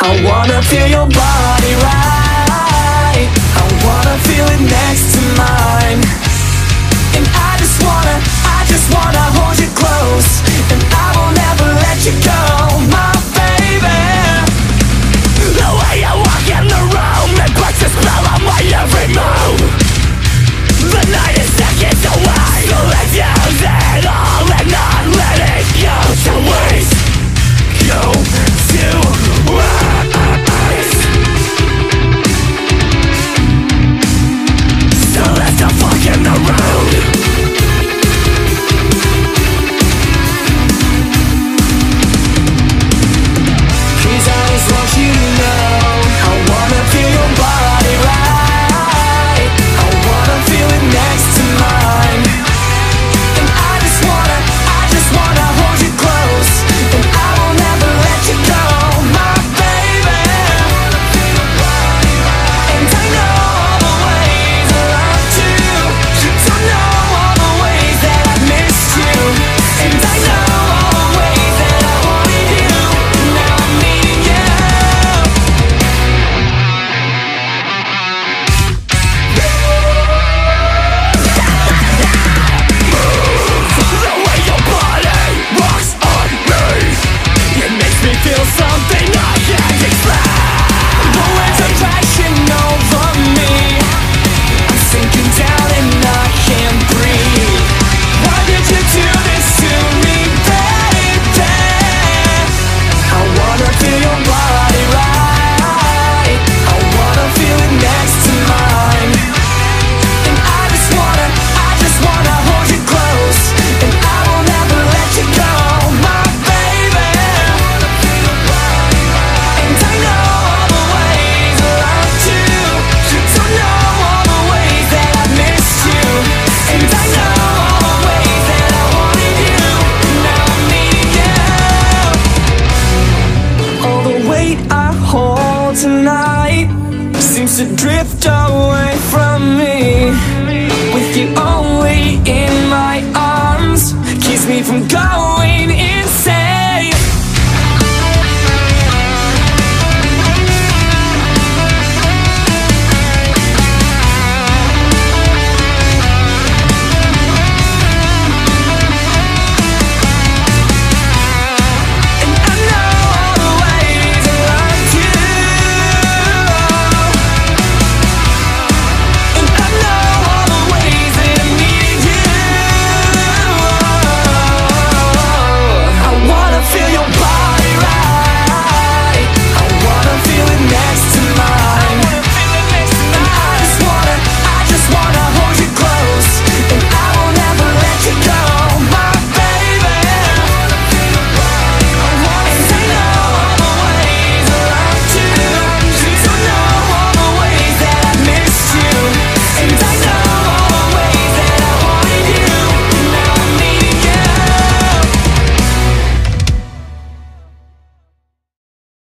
I wanna feel your body right. I wanna feel it next seems to drift away from me. With you only in my arms Keeps me from going